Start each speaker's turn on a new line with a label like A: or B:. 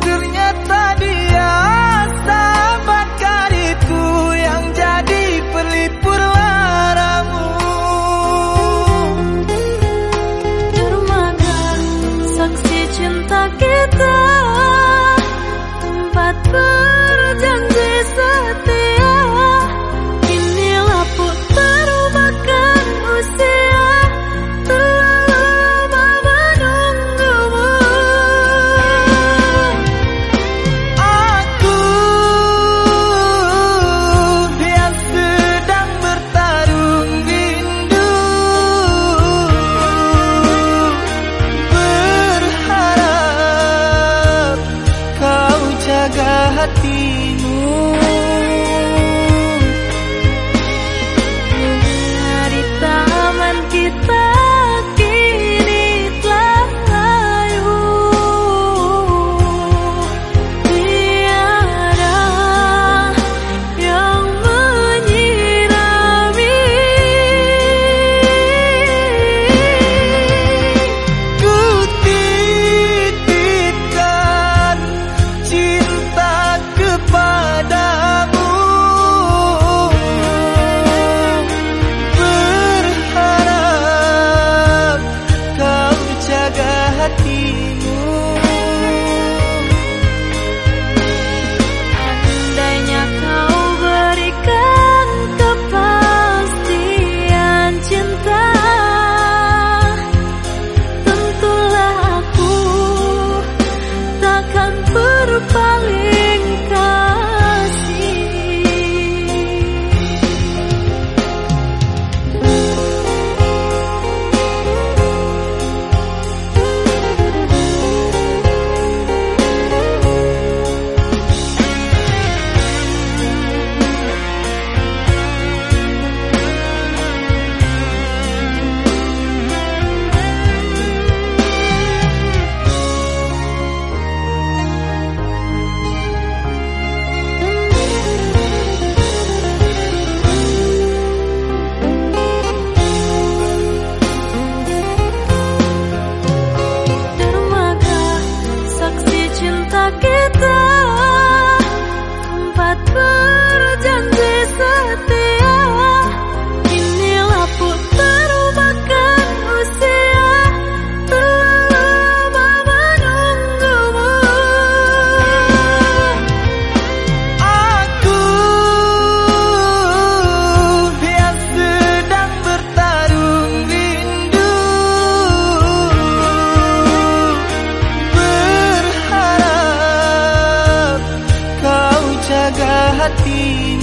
A: Ternyata dia hati 地